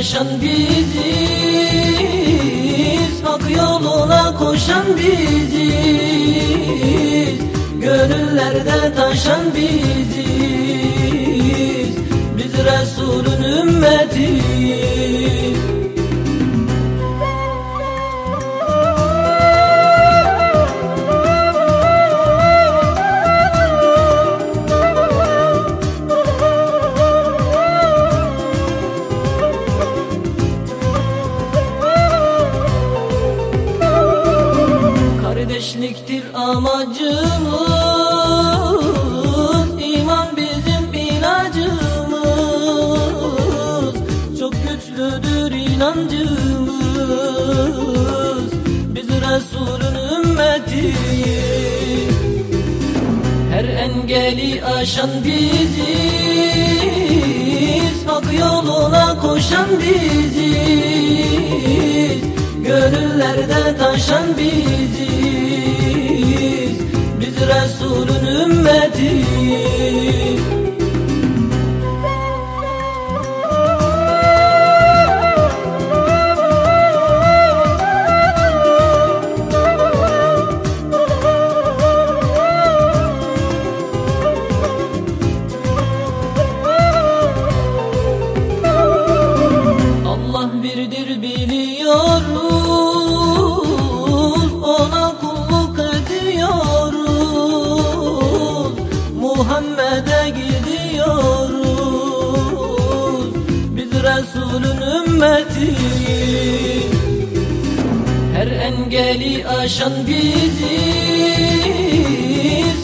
Engeli aşan biziz Hak yoluna koşan biziz. Gönüllerde taşan biziz Biz Resulün ümmetiyiz Kardeşliktir amacımız. İman bizim ilacımız. Çok güçlüdür inancımız. Biz Resulün ümmetiyiz. Her engeli aşan biziz. Hak yoluna koşan biziz. Gönüllerde taşan biziz. Biz Resulün ümmetiyiz Muhammed'e gidiyoruz. Biz Resulün ümmetiyiz Her engeli aşan biziz.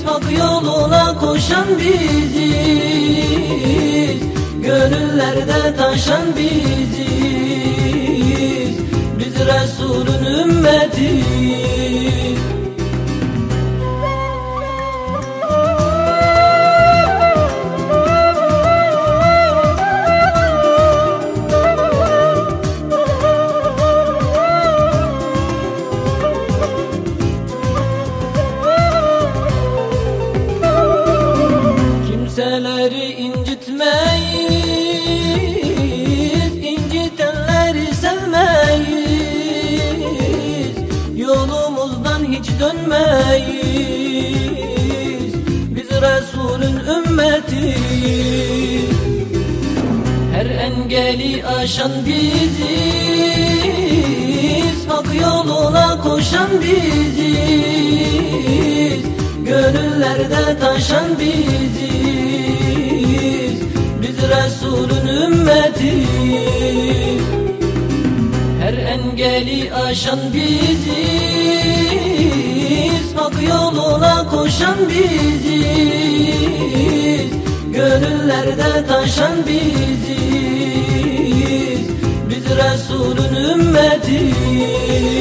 Hak yoluna koşan biziz. Gönüllerde taşan biziz. Biz Resulün ümmetiyiz Kimseleri incitmeyiz incitenleri sevmeyiz. Yolumuzdan hiç dönmeyiz Biz Resulün ümmetiyiz. Her engeli aşan biziz Hak yoluna koşan biziz. Gönüllerde taşan biziz engeli aşan biziz. Hak yoluna koşan biziz. Gönüllerde taşan biziz. Biz Resulün ümmetiyiz